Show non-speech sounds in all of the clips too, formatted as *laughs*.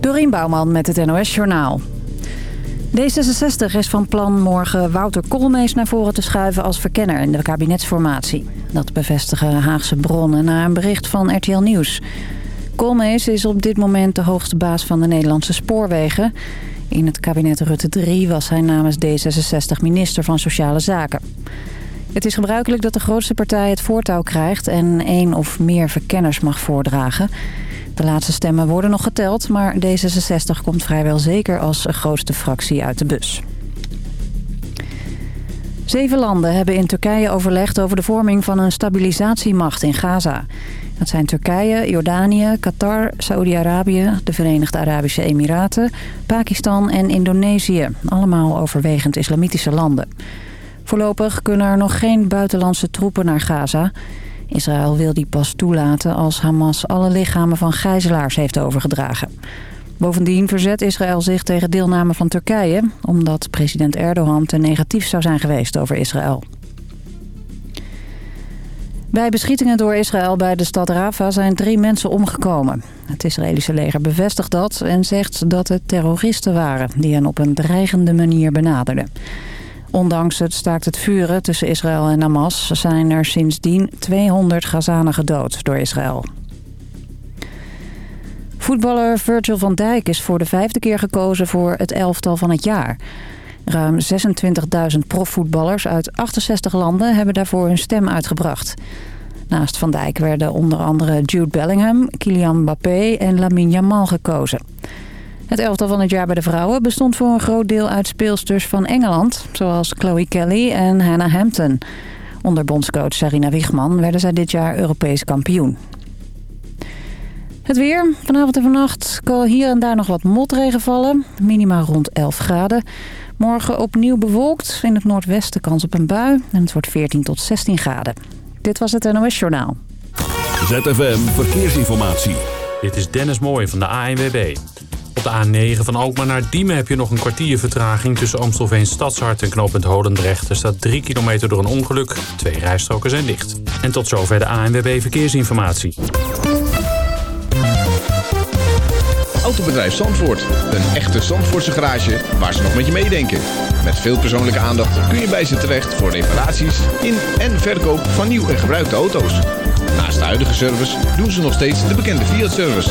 Dorien Bouwman met het NOS Journaal. D66 is van plan morgen Wouter Koolmees naar voren te schuiven als verkenner in de kabinetsformatie. Dat bevestigen Haagse bronnen na een bericht van RTL Nieuws. Koolmees is op dit moment de hoogste baas van de Nederlandse spoorwegen. In het kabinet Rutte 3 was hij namens D66 minister van Sociale Zaken. Het is gebruikelijk dat de grootste partij het voortouw krijgt en één of meer verkenners mag voordragen. De laatste stemmen worden nog geteld, maar D66 komt vrijwel zeker als grootste fractie uit de bus. Zeven landen hebben in Turkije overlegd over de vorming van een stabilisatiemacht in Gaza. Dat zijn Turkije, Jordanië, Qatar, Saoedi-Arabië, de Verenigde Arabische Emiraten, Pakistan en Indonesië. Allemaal overwegend islamitische landen. Voorlopig kunnen er nog geen buitenlandse troepen naar Gaza. Israël wil die pas toelaten als Hamas alle lichamen van gijzelaars heeft overgedragen. Bovendien verzet Israël zich tegen deelname van Turkije... omdat president Erdogan te negatief zou zijn geweest over Israël. Bij beschietingen door Israël bij de stad Rafah zijn drie mensen omgekomen. Het Israëlische leger bevestigt dat en zegt dat het terroristen waren... die hen op een dreigende manier benaderden. Ondanks het staakt het vuren tussen Israël en Hamas... zijn er sindsdien 200 Gazanen gedood door Israël. Voetballer Virgil van Dijk is voor de vijfde keer gekozen voor het elftal van het jaar. Ruim 26.000 profvoetballers uit 68 landen hebben daarvoor hun stem uitgebracht. Naast Van Dijk werden onder andere Jude Bellingham, Kylian Mbappé en Lamine Yamal gekozen. Het elftal van het jaar bij de vrouwen bestond voor een groot deel uit speelsters van Engeland... zoals Chloe Kelly en Hannah Hampton. Onder bondscoach Sarina Wiegman werden zij dit jaar Europees kampioen. Het weer. Vanavond en vannacht kan hier en daar nog wat motregen vallen. Minima rond 11 graden. Morgen opnieuw bewolkt. In het noordwesten kans op een bui. En het wordt 14 tot 16 graden. Dit was het NOS Journaal. ZFM Verkeersinformatie. Dit is Dennis Mooij van de ANWB. Op de A9 van Alkmaar naar Diemen heb je nog een kwartier vertraging... tussen Amstelveen Stadshart en knooppunt Holendrecht. Er staat 3 kilometer door een ongeluk. Twee rijstroken zijn dicht. En tot zover de ANWB Verkeersinformatie. Autobedrijf Zandvoort. Een echte Zandvoortse garage waar ze nog met je meedenken. Met veel persoonlijke aandacht kun je bij ze terecht voor reparaties in en verkoop van nieuw en gebruikte auto's. Naast de huidige service doen ze nog steeds de bekende Fiat-service.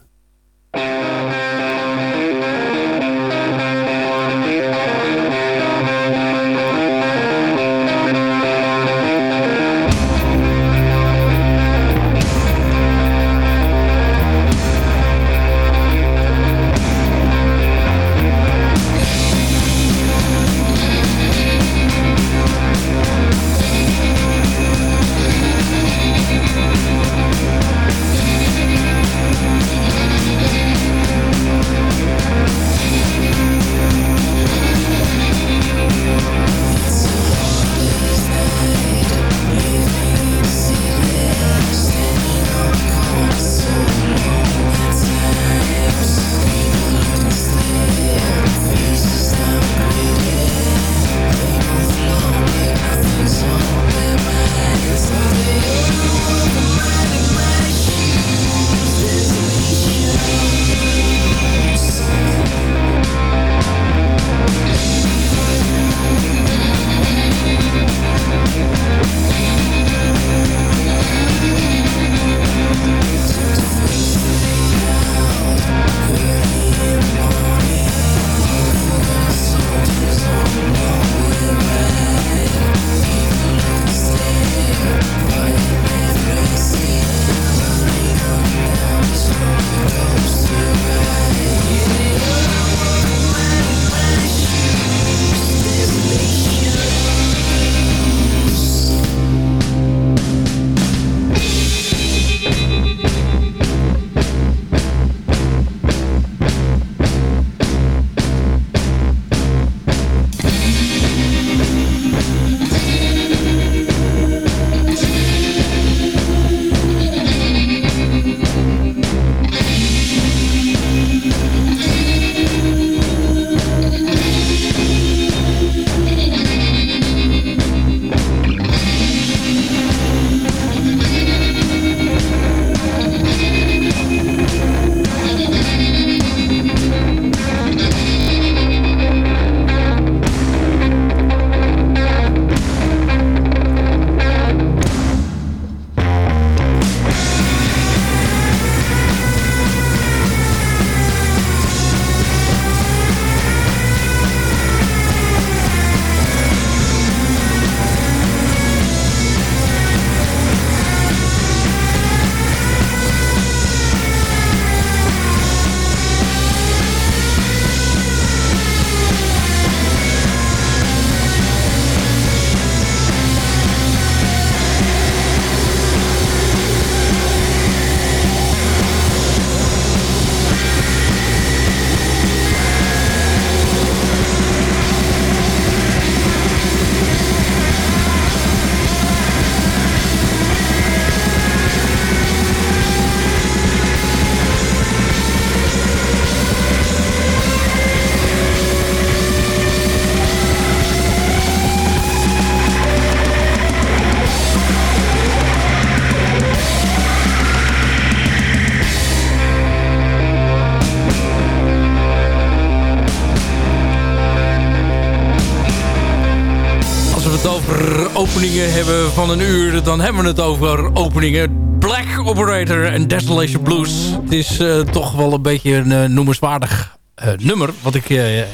Hebben van een uur... dan hebben we het over openingen. Black Operator en Desolation Blues. Het is uh, toch wel een beetje een uh, noemenswaardig uh, nummer... wat ik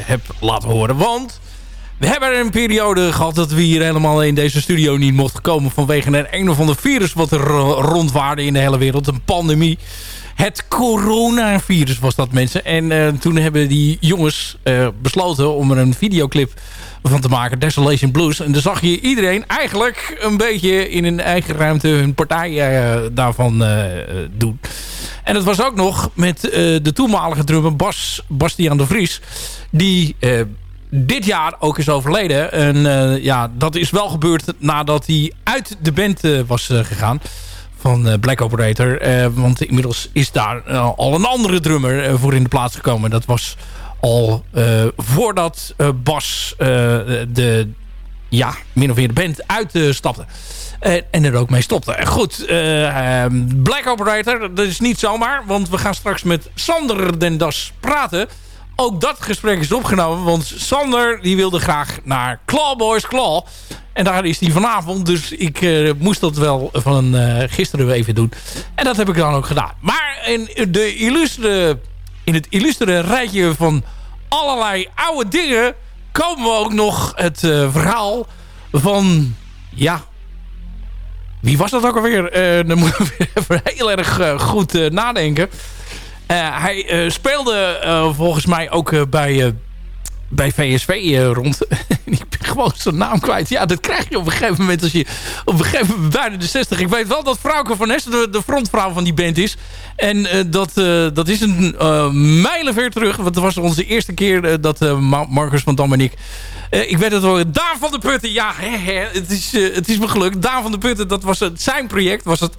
heb laten horen. Want we hebben een periode gehad... dat we hier helemaal in deze studio niet mochten komen... vanwege een een of ander virus wat er rondwaarde in de hele wereld. Een pandemie. Het coronavirus was dat, mensen. En toen hebben die jongens besloten om er een videoclip van te maken. Desolation Blues. En dan zag je iedereen eigenlijk een beetje in een eigen ruimte hun partij uh, daarvan doen. En dat was ook nog met de toenmalige drummer Bas, Bastiaan de Vries. Die dit jaar ook is overleden. En ja, dat is wel gebeurd nadat hij uit de band was gegaan van Black Operator. want inmiddels is daar al een andere drummer voor in de plaats gekomen. Dat was al uh, voordat uh, Bas uh, de, ja, min of meer de band uitstapte. en er ook mee stopte. Goed, ehm, Black Operator, dat is niet zomaar. Want we gaan straks met Sander den Das praten. Ook dat gesprek is opgenomen. Want Sander die wilde graag naar Clawboys Claw. En daar is hij vanavond. Dus ik moest dat wel van gisteren even doen. En dat heb ik dan ook gedaan. Maar in de illustre in het illustere rijtje van allerlei oude dingen... komen we ook nog het uh, verhaal van... Ja, wie was dat ook alweer? Uh, dan moeten *laughs* we even heel erg uh, goed nadenken. Hij speelde volgens mij ook bij bij VSV uh, rond. *laughs* ik ben gewoon zijn naam kwijt. Ja, dat krijg je op een gegeven moment als je op een gegeven moment bijna de 60. Ik weet wel dat Frauke van Hessen de, de frontvrouw van die band is. En uh, dat, uh, dat is een mijlenver terug. Want het was onze eerste keer dat Marcus van Dam en ik... ik weet het wel. Daan van de Putten. Ja, het, is, het is me gelukt. Daan van de Putten, dat was het, zijn project. Was het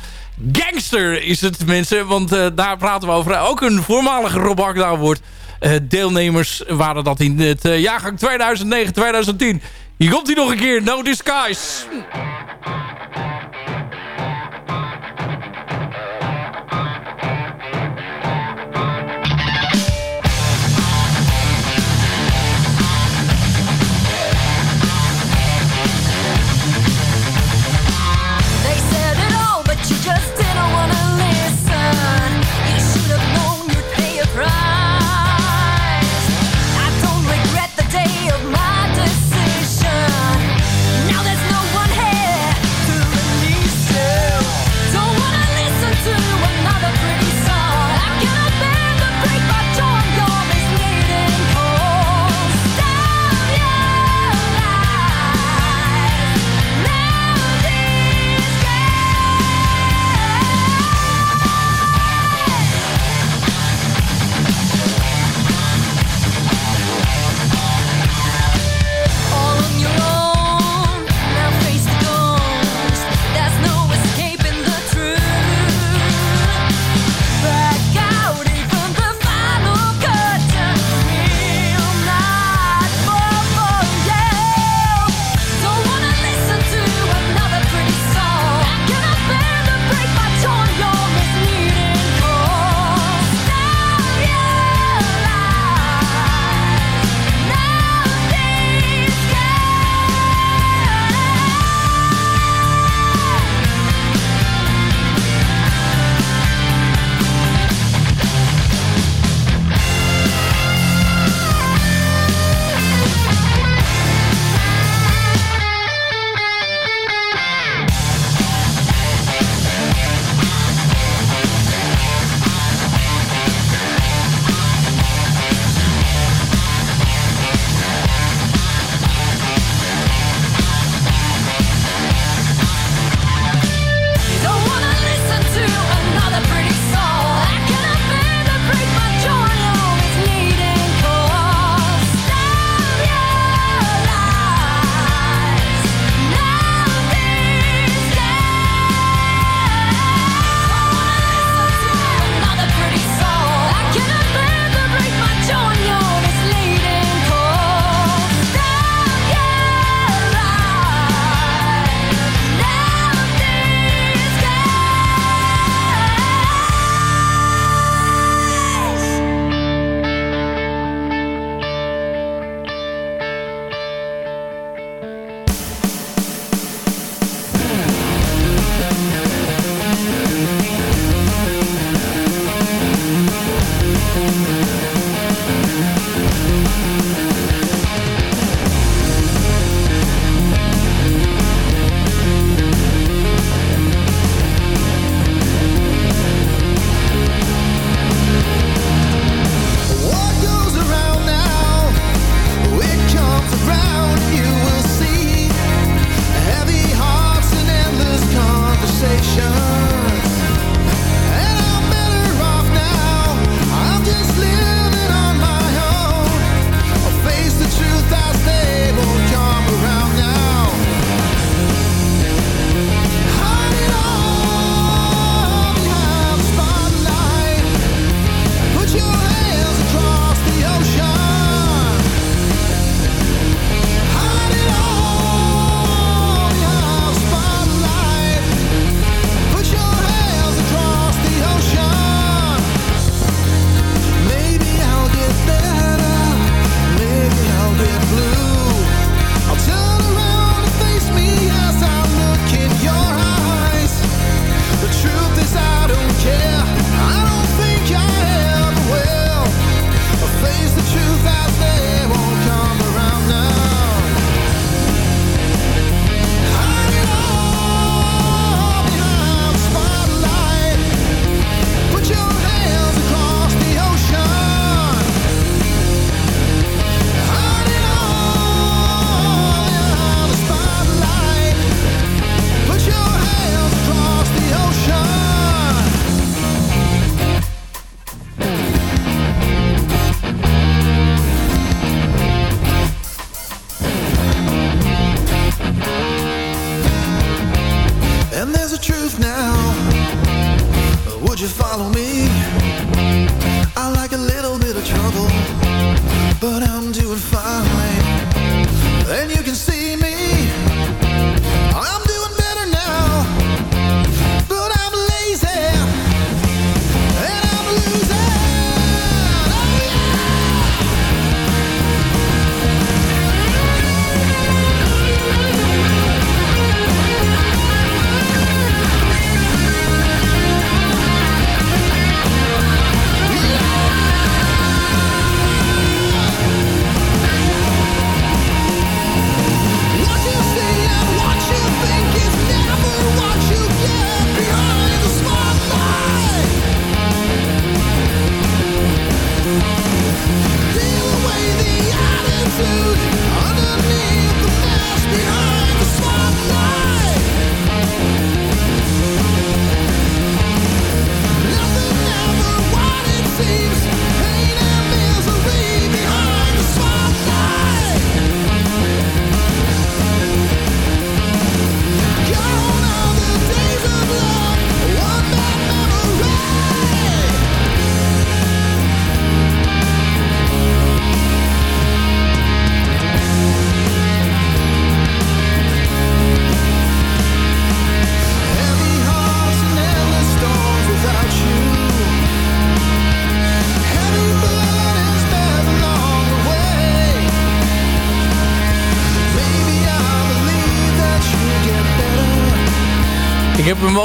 Gangster is het, mensen. Want daar praten we over. Ook een voormalige Rob wordt uh, deelnemers waren dat in het uh, jaargang 2009-2010. Hier komt hij nog een keer, No Disguise.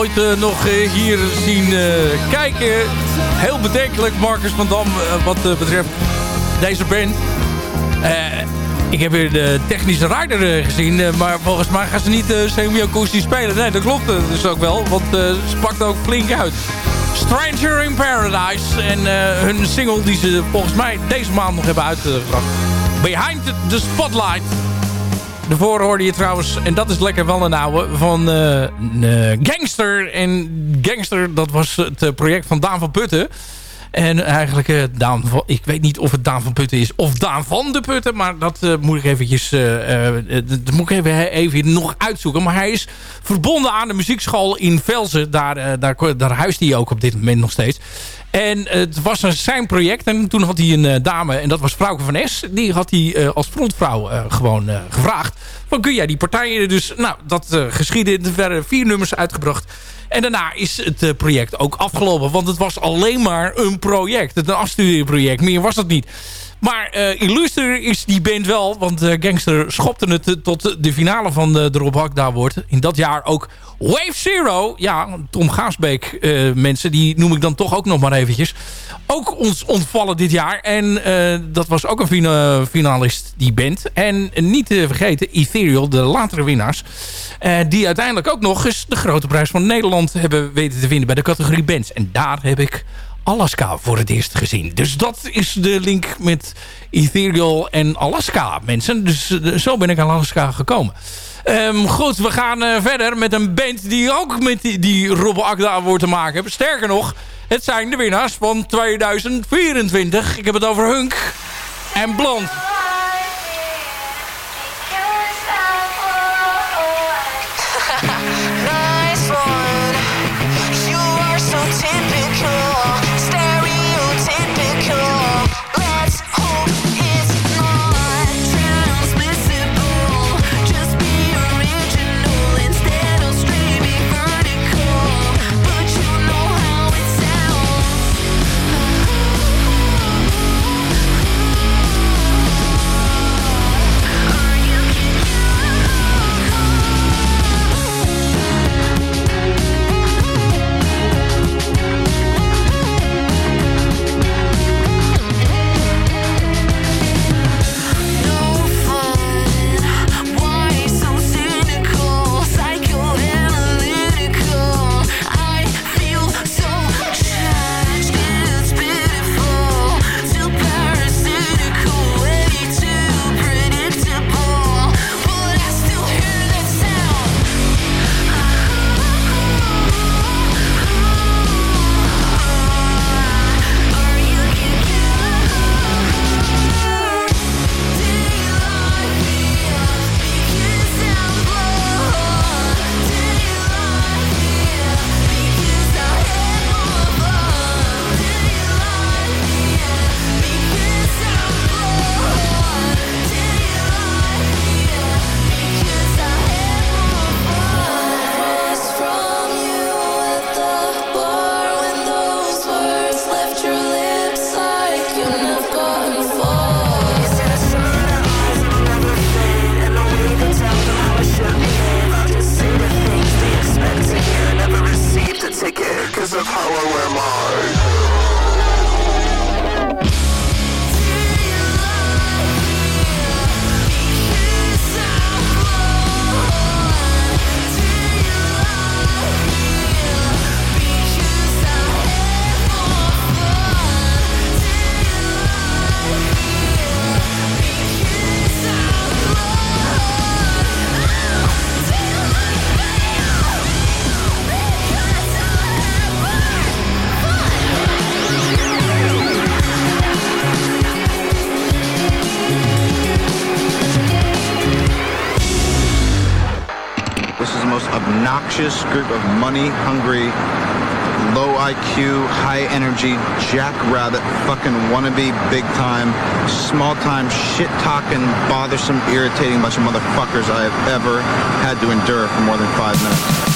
Ooit nog hier zien kijken. Heel bedenkelijk, Marcus van Dam, wat betreft deze band. ik heb weer de technische rider gezien, maar volgens mij gaan ze niet semi-akoestisch spelen. Nee, dat klopt dus ook wel, want ze pakt ook flink uit. Stranger in Paradise en hun single die ze volgens mij deze maand nog hebben uitgebracht. Behind the Spotlight. Daarvoor hoorde je trouwens, en dat is lekker wel een oude, van uh, Gangster. En Gangster, dat was het uh, project van Daan van Putten. En eigenlijk, Daan ik weet niet of het Daan van Putten is of Daan van de Putten. Maar dat moet ik eventjes, dat moet ik even, even nog uitzoeken. Maar hij is verbonden aan de muziekschool in Velzen. Daar, daar, daar huist hij ook op dit moment nog steeds. En het was zijn project. En toen had hij een uh, dame, en dat was Vrouwke van S. Die had hij uh, als frontvrouw gewoon gevraagd. Van kun jij die partijen dus... Nou, dat geschiedde. Er werden vier nummers uitgebracht. En daarna is het project ook afgelopen. Want het was alleen maar een project. Een afstudieproject. Meer was het niet. Maar uh, illuster is die band wel. Want uh, Gangster schopte het tot de finale van de, de Rob Hakda wordt. In dat jaar ook Wave Zero. Ja, Tom Gaasbeek mensen. Die noem ik dan toch ook nog maar eventjes. Ook ons ontvallen dit jaar. En dat was ook een finalist die band. En niet te vergeten Ethereal, de latere winnaars. die uiteindelijk ook nog eens de grote prijs van Nederland hebben weten te vinden bij de categorie bands. En daar heb ik Alaska voor het eerst gezien. Dus dat is de link met Ethereal en Alaska, mensen. Dus uh, zo ben ik aan Alaska gekomen. Um, goed, we gaan uh, verder met een band die ook met die, die Robbe Akda wordt te maken hebben. Sterker nog, het zijn de winnaars van 2024. Ik heb het over Hunk en Blond. Obnoxious group of money-hungry, low IQ, high energy, jackrabbit, fucking wannabe, big time, small time, shit talking, bothersome, irritating bunch of motherfuckers I have ever had to endure for more than five minutes.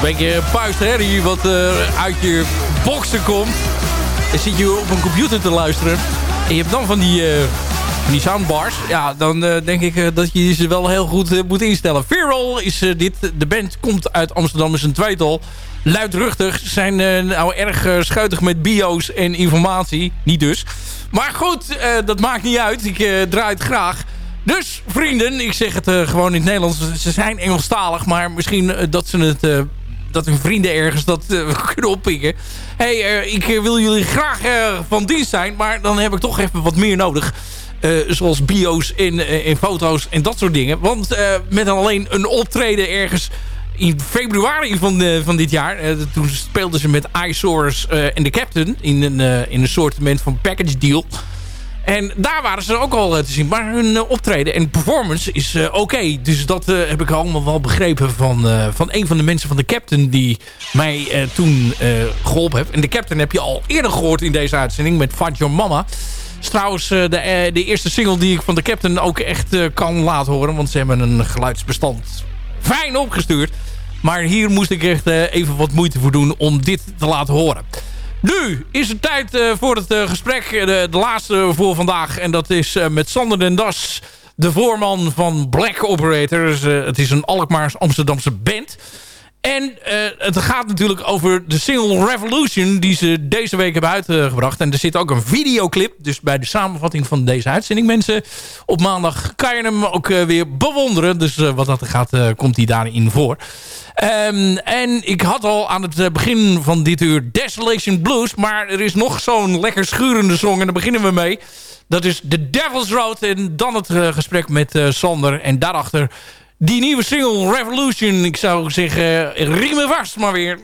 Een beetje puisterherrie wat uh, uit je boxen komt. Dan zit je op een computer te luisteren. En je hebt dan van die, uh, van die soundbars. Ja, dan uh, denk ik dat je ze wel heel goed moet instellen. Fearall is dit. De band komt uit Amsterdam, is een tweetal. Luidruchtig. Zijn nou erg schuitig met bio's en informatie. Niet dus. Maar goed, dat maakt niet uit. Ik draai het graag. Dus vrienden, ik zeg het uh, gewoon in het Nederlands. Ze zijn Engelstalig, maar misschien uh, dat ze het... Uh, dat hun vrienden ergens dat *laughs* kunnen oppikken. hey, ik wil jullie graag van dienst zijn. Maar dan heb ik toch even wat meer nodig. zoals bio's en, en foto's en dat soort dingen. Want met alleen een optreden ergens in februari van, van dit jaar... toen speelden ze met iSource en de Captain... in een, in een soort van package deal... En daar waren ze ook al eh, te zien. Maar hun uh, optreden en performance is uh, oké. Dus dat heb ik allemaal wel begrepen van, van een van de mensen van de Captain... die mij toen geholpen heeft. En de Captain heb je al eerder gehoord in deze uitzending met Fight Your Mama. is trouwens de, de eerste single die ik van de Captain ook echt kan laten horen. Want ze hebben een geluidsbestand fijn opgestuurd. Maar hier moest ik echt even wat moeite voor doen om dit te laten horen. Nu is het tijd uh, voor het uh, gesprek. De, de, laatste voor vandaag. En dat is met Sander den Das. De voorman van Black Operators. het is een Alkmaars Amsterdamse band. En het gaat natuurlijk over de single Revolution... die ze deze week hebben uitgebracht. En er zit ook een videoclip. Dus bij de samenvatting van deze uitzending, mensen... op maandag kan je hem ook weer bewonderen. Dus wat dat gaat, komt hij daarin voor. Um, en ik had al aan het eh, begin van dit uur Desolation Blues. Maar er is nog zo'n lekker schurende song. En daar beginnen we mee. Dat is The Devil's Road. En dan het gesprek met Sander. En daarachter die nieuwe single Revolution. Ik zou zeggen, riemen vast maar weer.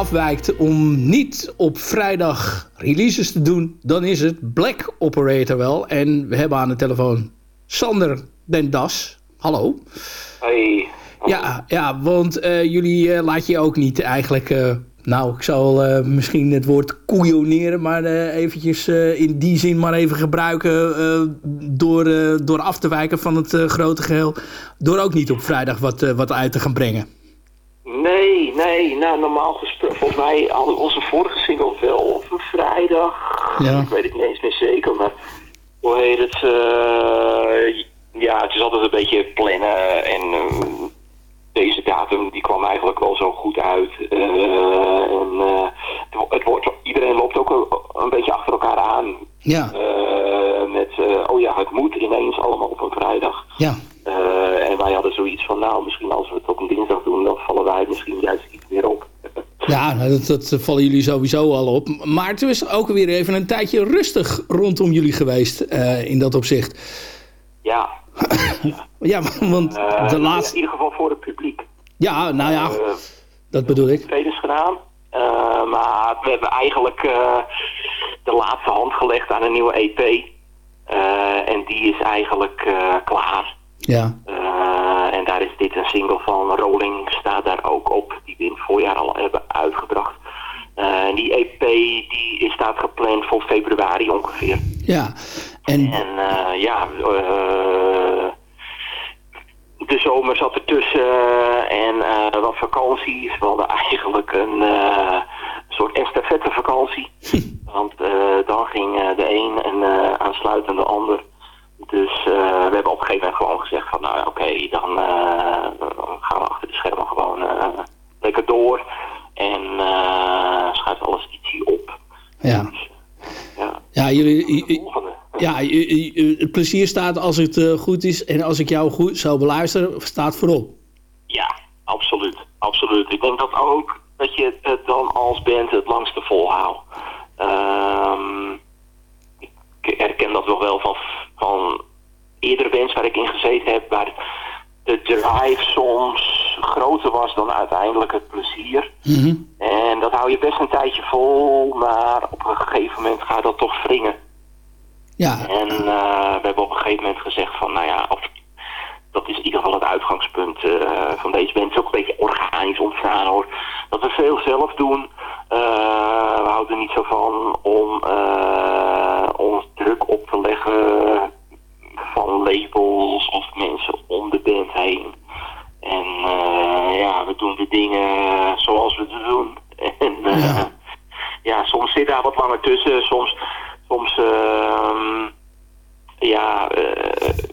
Afwijkt om niet op vrijdag releases te doen, dan is het Black Operator wel. En we hebben aan de telefoon Sander Den Das. Hallo. Hey. Ja, ja want uh, jullie uh, laat je ook niet eigenlijk... Uh, nou, ik zal misschien het woord koeioneren... maar eventjes in die zin maar even gebruiken... door, door af te wijken van het grote geheel... door ook niet op vrijdag wat, wat uit te gaan brengen. Nee, nee. Nou, normaal gesproken... Volgens mij hadden onze vorige single wel op een vrijdag. Ja. Ik weet het niet eens meer zeker, maar... Hoe heet het? ja, het is altijd een beetje plannen en deze datum die kwam eigenlijk wel zo goed uit. Uh, en, uh, het wordt, iedereen loopt ook een, een, beetje achter elkaar aan. Ja. Met, oh ja, het moet ineens allemaal op een vrijdag. Ja. En wij hadden zoiets van, nou, misschien als we het op een dinsdag doen, dan vallen wij misschien juist iets meer op. *laughs* Ja, nou, dat, dat, vallen jullie sowieso al op. Maar het is ook weer even een tijdje rustig rondom jullie geweest in dat opzicht. Ja, ja, *laughs* want uh, de laatste... In ieder geval voor het publiek. Ja, nou ja, uh, dat bedoel ik. Tweede gedaan. Maar we hebben eigenlijk de laatste hand gelegd aan een nieuwe EP. en die is eigenlijk klaar. Ja. en daar is dit een single van. Rolling staat daar ook op. Die we in het voorjaar al hebben uitgebracht. En die EP die staat gepland voor februari ongeveer. Ja. En, en ja, de zomer zat ertussen en uh, wat vakanties. We hadden *laughs* eigenlijk een uh, soort estafette vakantie. Want uh, dan ging de een en aansluitend de ander. Dus we hebben op een gegeven moment gewoon gezegd van nou oké, okay, dan gaan we achter de schermen gewoon lekker door. En schuift alles ietsje op. Ja. Dus, ja. ja, jullie... Ja, het plezier staat als het goed is en als ik jou goed zou beluisteren, staat voorop. Ja, absoluut. Absoluut. Ik denk dat ook dat je het dan als band het langste volhoudt. Um, ik herken dat nog wel van, van eerdere bands waar ik in gezeten heb, waar de drive soms groter was dan uiteindelijk het plezier. Mm En dat hou je best een tijdje vol, maar op een gegeven moment gaat dat toch wringen. Ja. En uh, we hebben op een gegeven moment gezegd van, nou ja, of, dat is in ieder geval het uitgangspunt uh, van deze band. Het is ook een beetje organisch ontstaan hoor. Dat we veel zelf doen. Uh, we houden er niet zo van om ons druk op te leggen van labels of mensen om de band heen. En ja, we doen de dingen zoals we ze doen. *laughs* En ja. ja, soms zit daar wat langer tussen. Soms soms uh, ja, uh,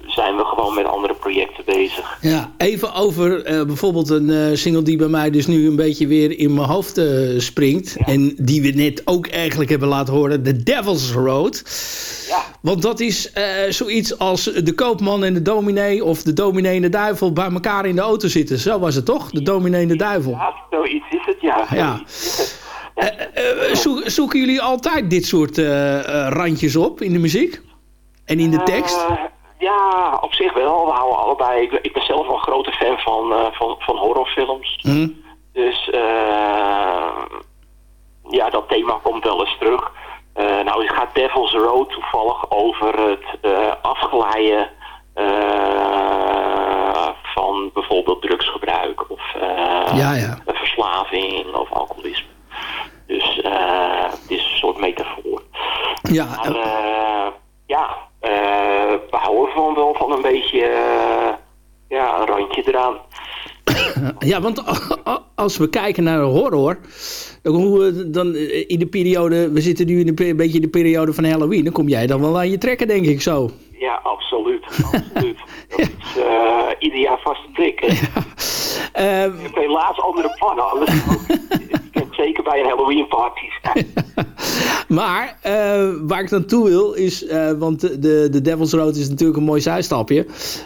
zijn we gewoon met andere projecten bezig. Ja, even over uh, bijvoorbeeld een uh, single die bij mij dus nu een beetje weer in mijn hoofd springt. Ja. En die we net ook eigenlijk hebben laten horen. The Devil's Road. Ja. Want dat is zoiets als de koopman en de dominee of de dominee en de duivel bij elkaar in de auto zitten. Zo was het toch? De dominee en de duivel. Ja, zoiets is het, ja. Ja. Zo, zoeken jullie altijd dit soort randjes op in de muziek? En in de tekst? ja, op zich wel. We houden allebei... Ik, ik ben zelf wel een grote fan van, van, van horrorfilms. Mm. Dus ja, dat thema komt wel eens terug. nou, het gaat Devil's Road toevallig over het afglijden van bijvoorbeeld drugsgebruik of ja, ja. verslaving of alcoholisme. Dus uh, het is een soort metafoor. Ja, maar, beetje ja, een randje eraan. Ja, want als we kijken naar horror, hoe, dan in de periode, we zitten nu in een beetje in de periode van Halloween, dan kom jij dan wel aan je trekken, denk ik zo. Ja, absoluut. absoluut. *laughs* Dat is uh, ieder jaar vaste prik. Ja. Uh, ik heb helaas andere plannen. *laughs* zeker bij een Halloween party *laughs* maar uh, waar ik dan toe wil is, uh, want de, de Devil's Road is natuurlijk een mooi zijstapje.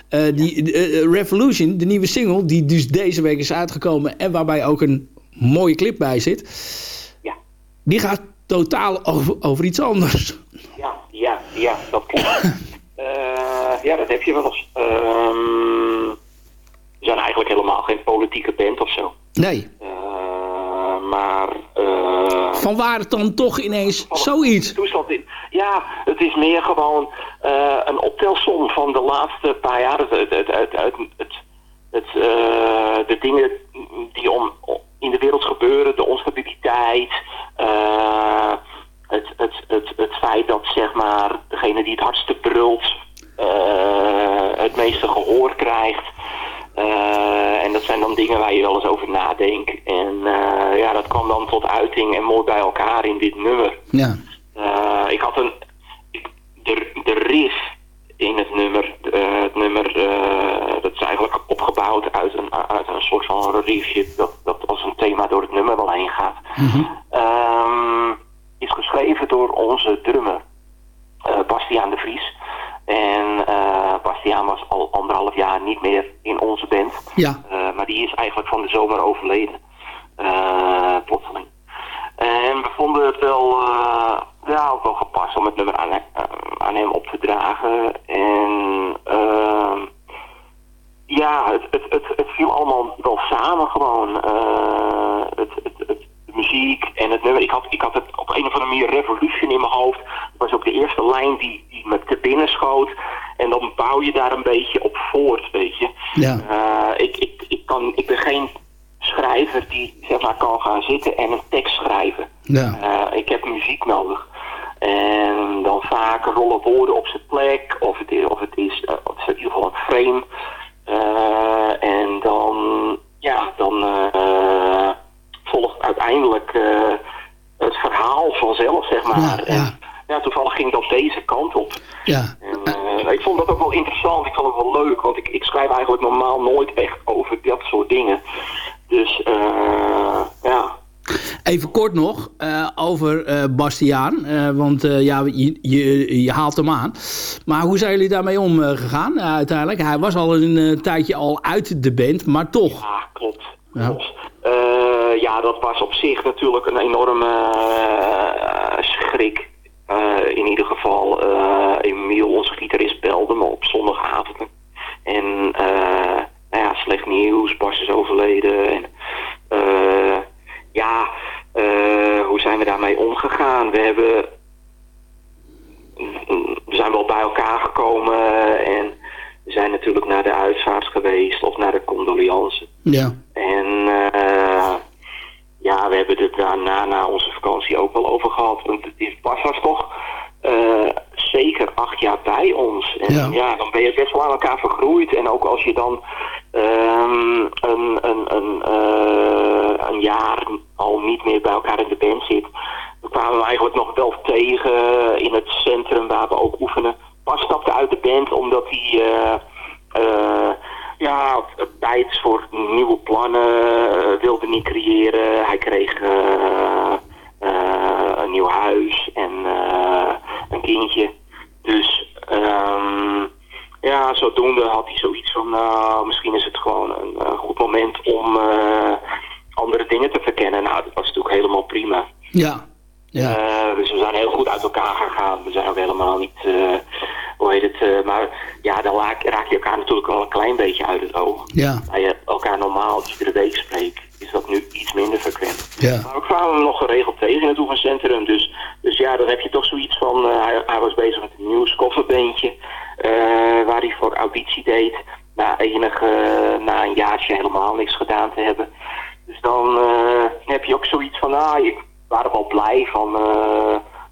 Uh, die Revolution, de nieuwe single, die dus deze week is uitgekomen en waarbij ook een mooie clip bij zit. Ja. Die gaat totaal over, over iets anders. Ja, ja, ja, dat klopt. *coughs* ja, dat heb je wel eens. Ehm, we zijn eigenlijk helemaal geen politieke band of zo. Nee. Maar... Van waar dan toch ineens zoiets? Toestand in. Ja, het is meer gewoon een optelsom van de laatste paar jaar. Het, het, het, het, het, het de dingen die om, in de wereld gebeuren, de onstabiliteit... het, het, het, het feit dat zeg maar degene die het hardste brult het meeste gehoor krijgt. Uh, en dat zijn dan dingen waar je wel eens over nadenkt. En uh, ja, dat kwam dan tot uiting en mooi bij elkaar in dit nummer. Ja. Uh, ik had een... Ik, de, de riff in het nummer, het nummer, dat is eigenlijk opgebouwd uit een, uit een soort van riffje dat, dat als een thema door het nummer wel heen gaat. Mm -hmm. is geschreven door onze drummer, Bastiaan de Vries. En uh, Bastiaan was al anderhalf jaar niet meer in onze band. Ja. Uh, maar die is eigenlijk van de zomer overleden. Uh, plotseling. En we vonden het wel, ja, ook wel gepast om het nummer aan, aan hem op te dragen. En ja, het, het, het, het, viel allemaal wel samen gewoon. het, muziek en het nummer. Ik had, ik had het op een of andere manier Revolution in mijn hoofd. Dat was ook de eerste lijn die, die me te binnen schoot. En dan bouw je daar een beetje op voort, weet je. Ja. Uh, ik, ik, ik, kan, ik ben geen schrijver die zeg maar kan gaan zitten en een tekst schrijven. Ja. Uh, ik heb muziek nodig. En dan vaak rollen woorden op zijn plek. Of het is, of het is, uh, het is in ieder geval een frame. en dan, ja, dan volgt uiteindelijk het verhaal vanzelf, zeg maar. Ja, ja. En, ja, toevallig ging dat deze kant op. Ja. En, uh, ik vond dat ook wel interessant. Ik vond het wel leuk, want ik, ik schrijf eigenlijk normaal nooit echt over dat soort dingen. Dus, uh, ja. Even kort nog uh, over uh, Bastiaan. Uh, want ja, je, je, je, haalt hem aan. Maar hoe zijn jullie daarmee omgegaan uiteindelijk? Hij was al een tijdje al uit de band, maar toch. Ja, klopt. klopt. Ja, ja dat was op zich natuurlijk een enorme schrik. Uh, in ieder geval, Emiel, onze gitarist, belde me op zondagavond. En nou ja, slecht nieuws, Bas is overleden. En, ja, hoe zijn we daarmee omgegaan? We hebben... We zijn wel bij elkaar gekomen en we zijn natuurlijk naar de uitvaart geweest of naar de condoleance. Ja. Hebben het daarna na onze vakantie ook wel over gehad. Want het is, Bas was toch uh, zeker acht jaar bij ons. En ja. ja. dan ben je best wel aan elkaar vergroeid. En ook als je dan um, een, een, een, uh, een jaar al niet meer bij elkaar in de band zit. Dan kwamen we eigenlijk nog wel tegen in het centrum waar we ook oefenen. Bas stapte uit de band omdat hij... Uh, ja, tijd voor nieuwe plannen uh, wilde niet creëren. Hij kreeg uh, uh, een nieuw huis en een kindje. Dus um, ja, zodoende had hij zoiets van, nou, misschien is het gewoon een goed moment om andere dingen te verkennen. Nou, dat was natuurlijk helemaal prima. Ja. Ja. dus we zijn heel goed uit elkaar gegaan. We zijn ook helemaal niet hoe heet het, uh, maar ja, dan raak, raak, je elkaar natuurlijk wel een klein beetje uit het oog. Ja. Waar je elkaar normaal iedere week spreekt, is dat nu iets minder frequent. Ja. Maar we kwamen hem nog geregeld tegen in het oefencentrum, dus, dus ja, dan heb je toch zoiets van, hij, hij, was bezig met een nieuw skofferbeentje, uh, waar hij voor auditie deed, na enige, na een jaartje helemaal niks gedaan te hebben. Dus dan heb je ook zoiets van, ah, je waren wel blij van,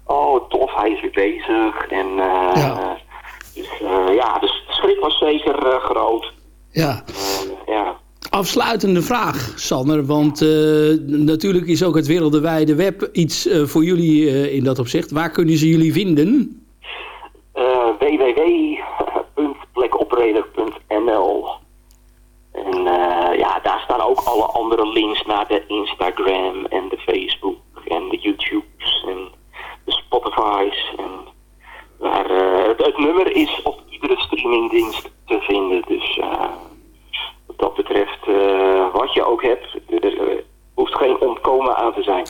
oh tof, hij is weer bezig en... Ja. Dus uh, ja, dus de schrik was zeker groot. Ja. Ja. Afsluitende vraag, Sander. Want natuurlijk is ook het wereldwijde web iets voor jullie in dat opzicht. Waar kunnen ze jullie vinden? www.plekoperator.nl En ja, daar staan ook alle andere links naar de Instagram en de Facebook en de YouTubes en de Spotify's en uh, het, nummer is op iedere streamingdienst te vinden. Dus uh, wat dat betreft, uh, wat je ook hebt, er hoeft geen ontkomen aan te zijn.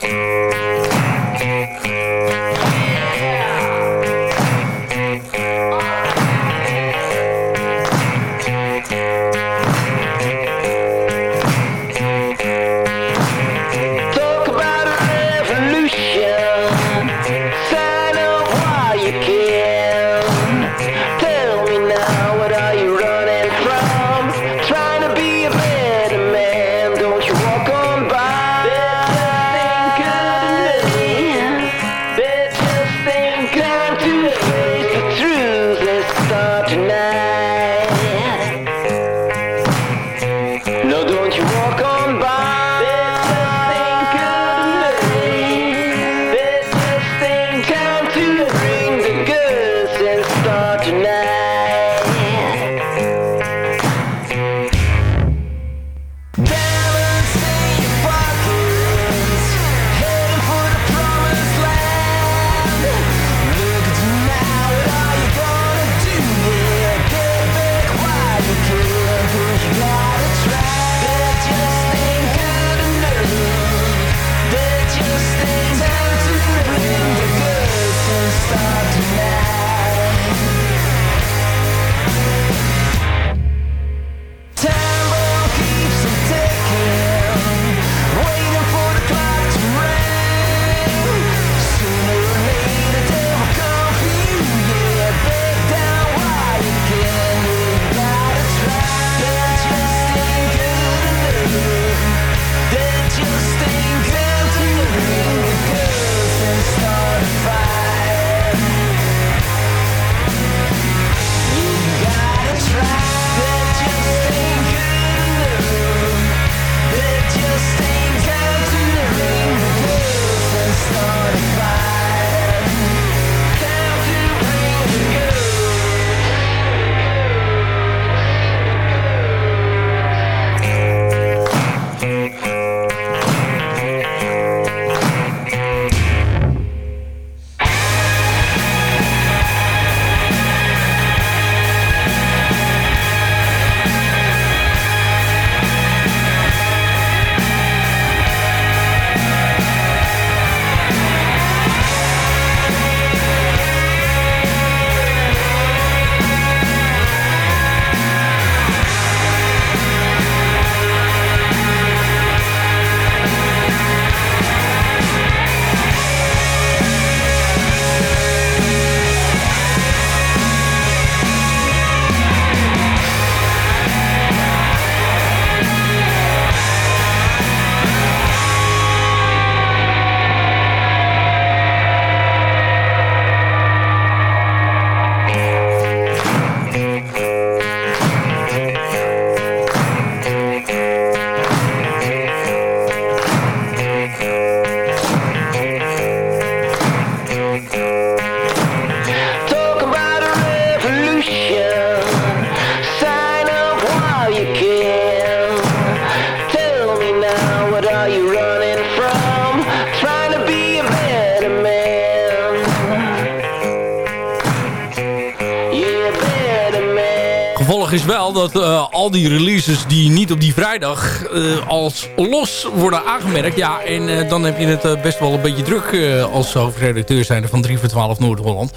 Dat uh, al die releases die niet op die vrijdag uh, als los worden aangemerkt. Ja, en uh, dan heb je het best wel een beetje druk als hoofdredacteur zijn van 3 voor 12 Noord-Holland.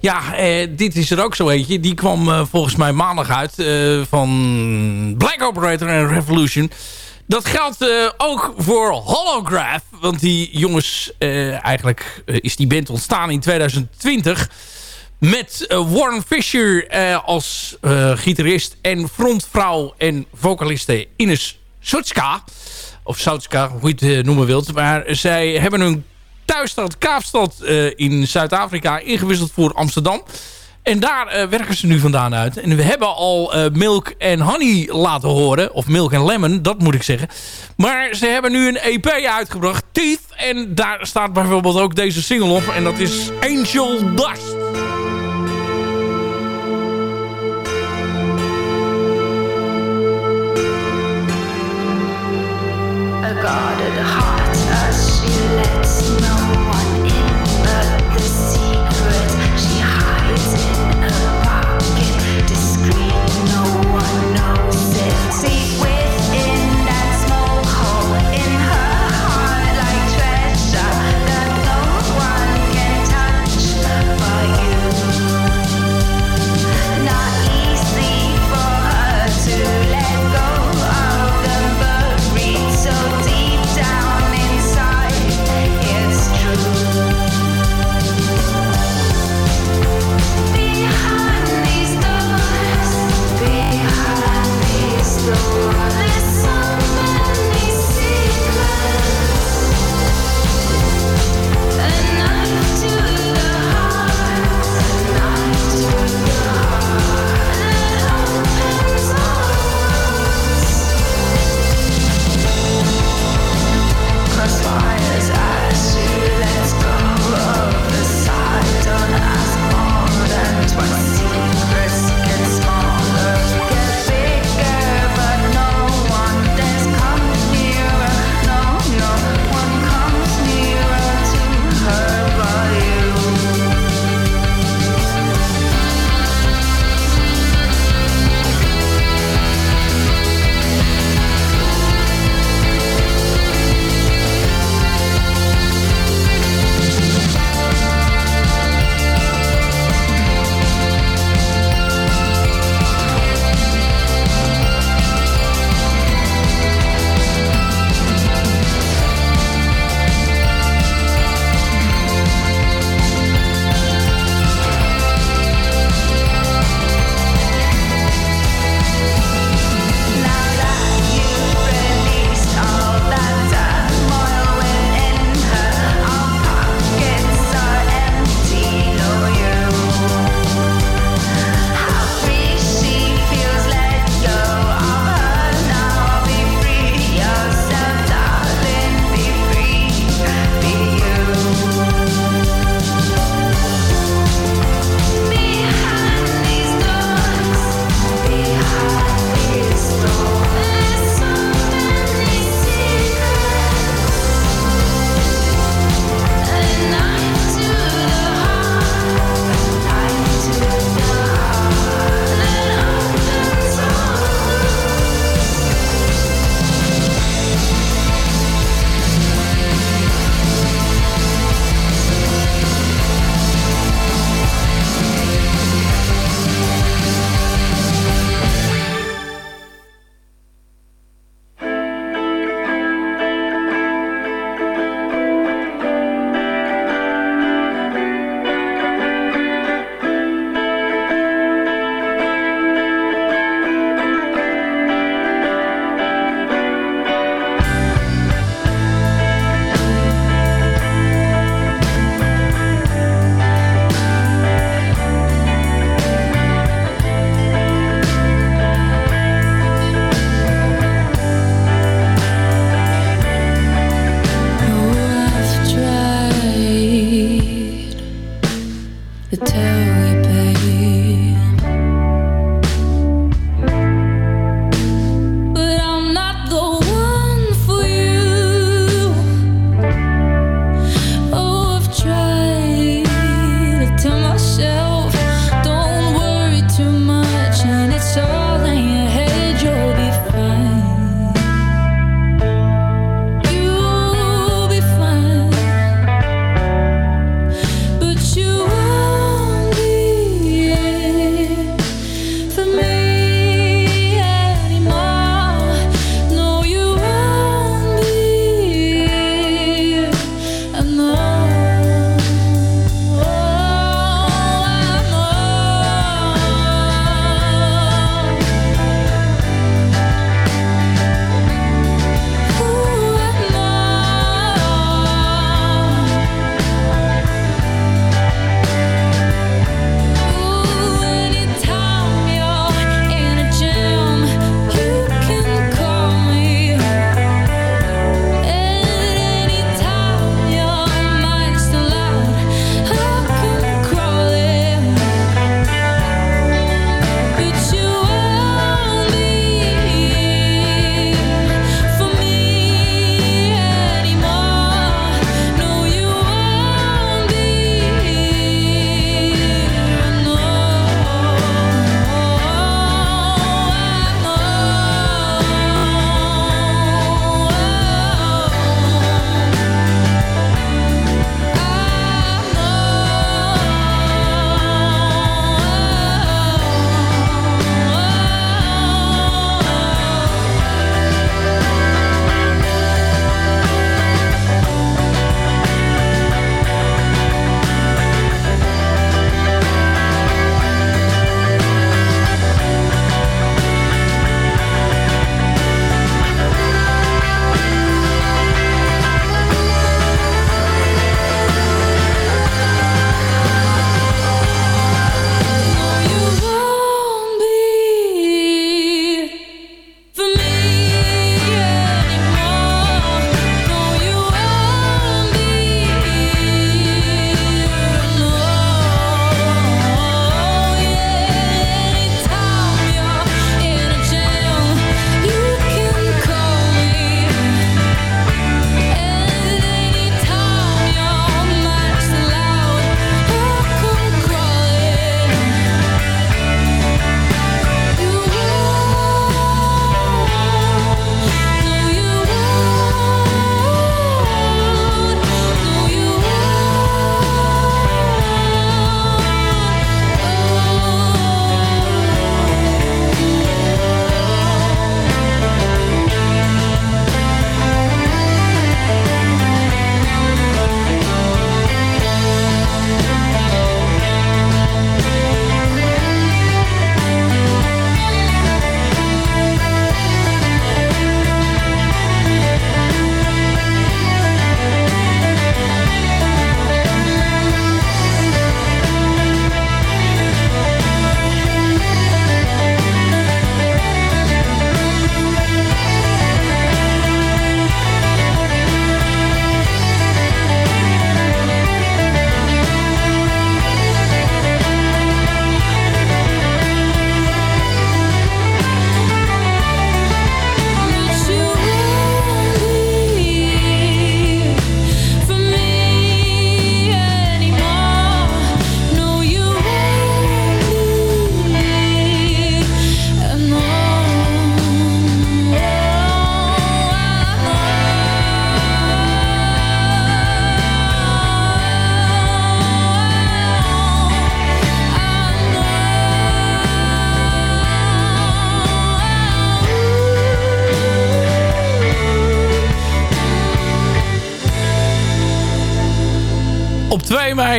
Ja, dit is er ook zo eentje. Die kwam volgens mij maandag uit van Black Operator en Revolution. Dat geldt ook voor Holograph. Want die jongens, eigenlijk is die band ontstaan in 2020... Met uh, Warren Fisher uh, als uh, gitarist en frontvrouw en vocaliste Ines Sotska. Of Soutska, hoe je het noemen wilt. Maar zij hebben hun thuisstad Kaapstad in Zuid-Afrika ingewisseld voor Amsterdam. En daar werken ze nu vandaan uit. En we hebben al Milk en Honey laten horen. Of Milk en Lemon, dat moet ik zeggen. Maar ze hebben nu een EP uitgebracht, Teeth. En daar staat bijvoorbeeld ook deze single op. En dat is Angel Dust. God.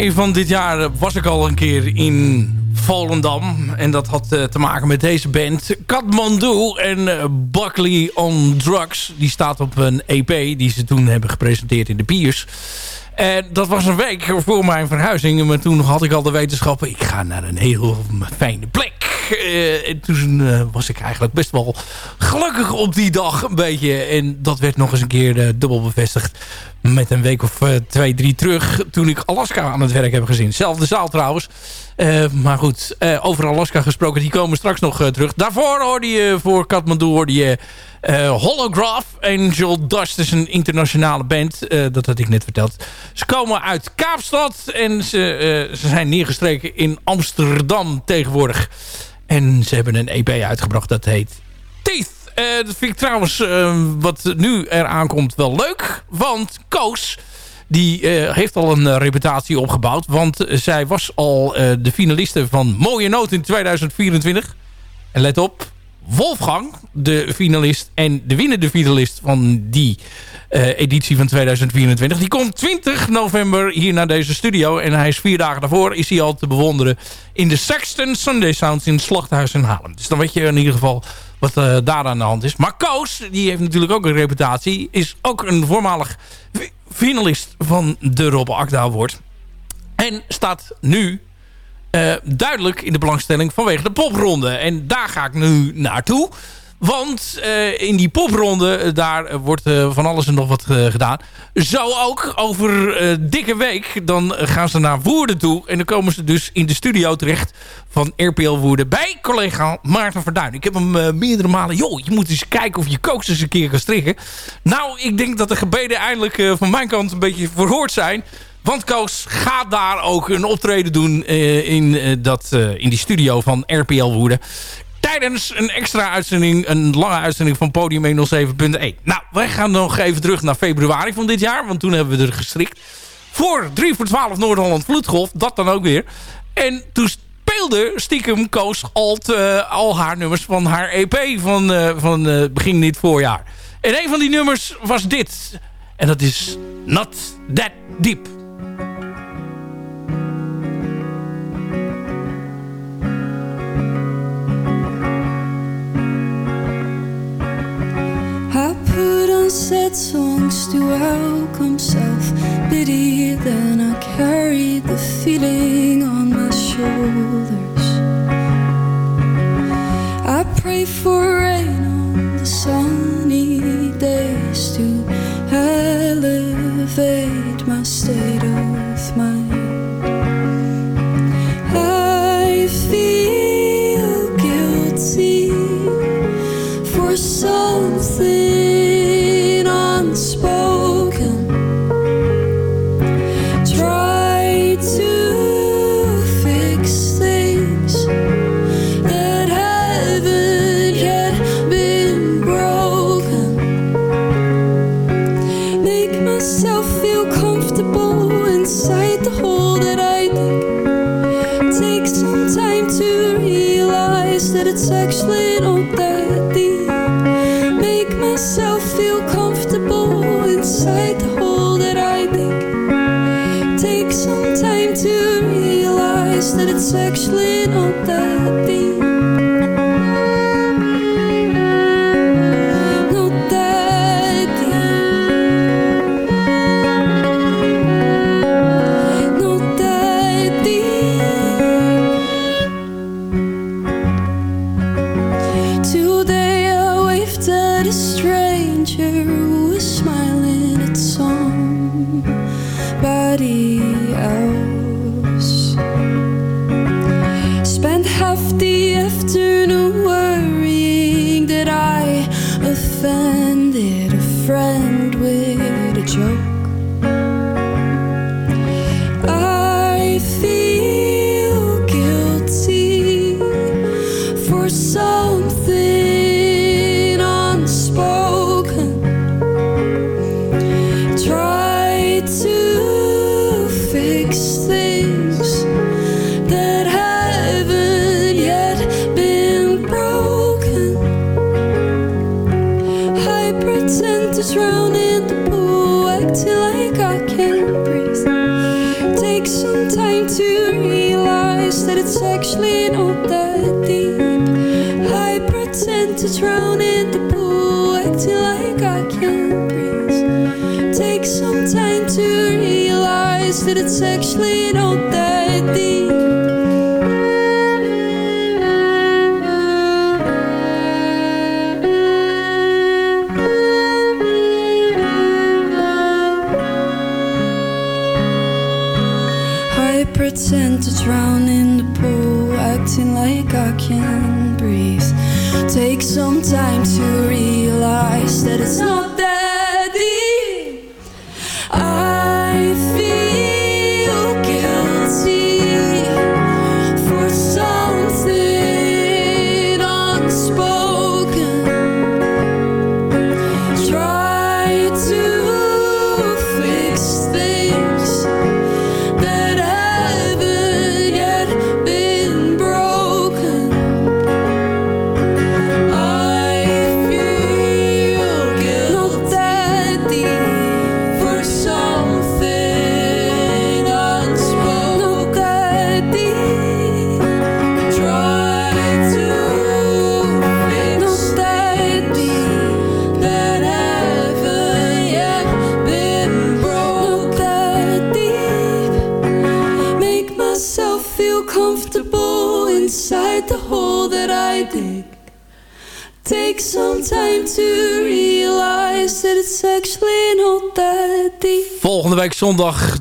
Mei van dit jaar was ik al een keer in Volendam. En dat had uh, te maken met deze band. Kathmandu en uh, Buckley on Drugs. Die staat op een EP die ze toen hebben gepresenteerd in de Piers. En dat was een week voor mijn verhuizing. Maar toen had ik al de wetenschappen. Ik ga naar een heel fijne plek. en toen was ik eigenlijk best wel gelukkig op die dag een beetje. En dat werd nog eens een keer dubbel bevestigd met een week of twee, drie terug... toen ik Alaska aan het werk heb gezien. Zelfde zaal trouwens. maar goed, over Alaska gesproken, die komen straks nog terug. Daarvoor hoorde je voor Kathmandu hoorde je Holograph. Angel Dust is een internationale band. Dat had ik net verteld. Ze komen uit Kaapstad. En ze, ze zijn neergestreken in Amsterdam tegenwoordig. En ze hebben een EP uitgebracht. Dat heet Teeth. Dat vind ik trouwens wat nu eraan komt wel leuk. Want Koos... Die heeft al een reputatie opgebouwd. Want zij was al de finaliste van Mooie Noot in 2024. En let op, Wolfgang, de finalist en de winnende finalist van die editie van 2024. Die komt 20 november hier naar deze studio. En hij is vier dagen daarvoor is hij al te bewonderen in de Sexton Sunday Sounds in Slachthuis in Haarlem. Dus dan weet je in ieder geval wat uh, daar aan de hand is. Maar Koos, die heeft natuurlijk ook een reputatie, is ook een voormalig finalist van de Rob Akda Award. En staat nu uh, duidelijk in de belangstelling vanwege de popronde. En daar ga ik nu naartoe. Want uh, in die popronde, uh, daar wordt van alles en nog wat gedaan. Zo ook over dikke week. Dan gaan ze naar Woerden toe. En dan komen ze dus in de studio terecht van RPL Woerden. Bij collega Maarten Verduin. Ik heb hem meerdere malen... joh, je moet eens kijken of je kookst eens een keer kan strikken. Nou, ik denk dat de gebeden eindelijk van mijn kant een beetje verhoord zijn... Want Koos gaat daar ook een optreden doen in, dat, in die studio van RPL Woerden. Tijdens een extra uitzending, een lange uitzending van Podium 107.1. Nou, wij gaan nog even terug naar februari van dit jaar. Want toen hebben we er gestrikt. Voor 3 voor 12 Noord-Holland Vloedgolf. Dat dan ook weer. En toen speelde stiekem Koos al, al haar nummers van haar EP van, van begin dit voorjaar. En een van die nummers was dit. En dat is Not That Deep. Sad songs to welcome self-pity Then I carry the feeling on my shoulders. I pray for rain on the sunny days To elevate my state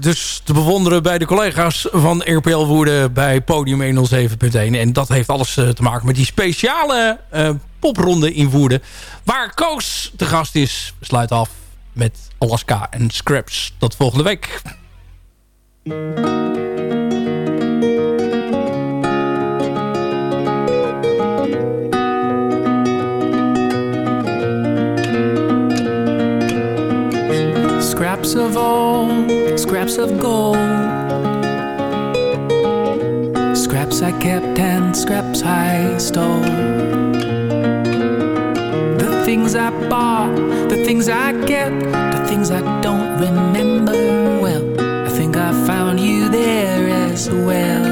dus te bewonderen bij de collega's van RPL Woerden bij podium 107.1. En dat heeft alles eh, te maken met die speciale eh, popronde in Woerden. Waar Koos te gast is, sluit af met Alaska en Scraps. Tot volgende week. of old, scraps of gold. Scraps I kept and scraps I stole. The things I bought, the things I kept, the things I don't remember well. I think I found you there as well.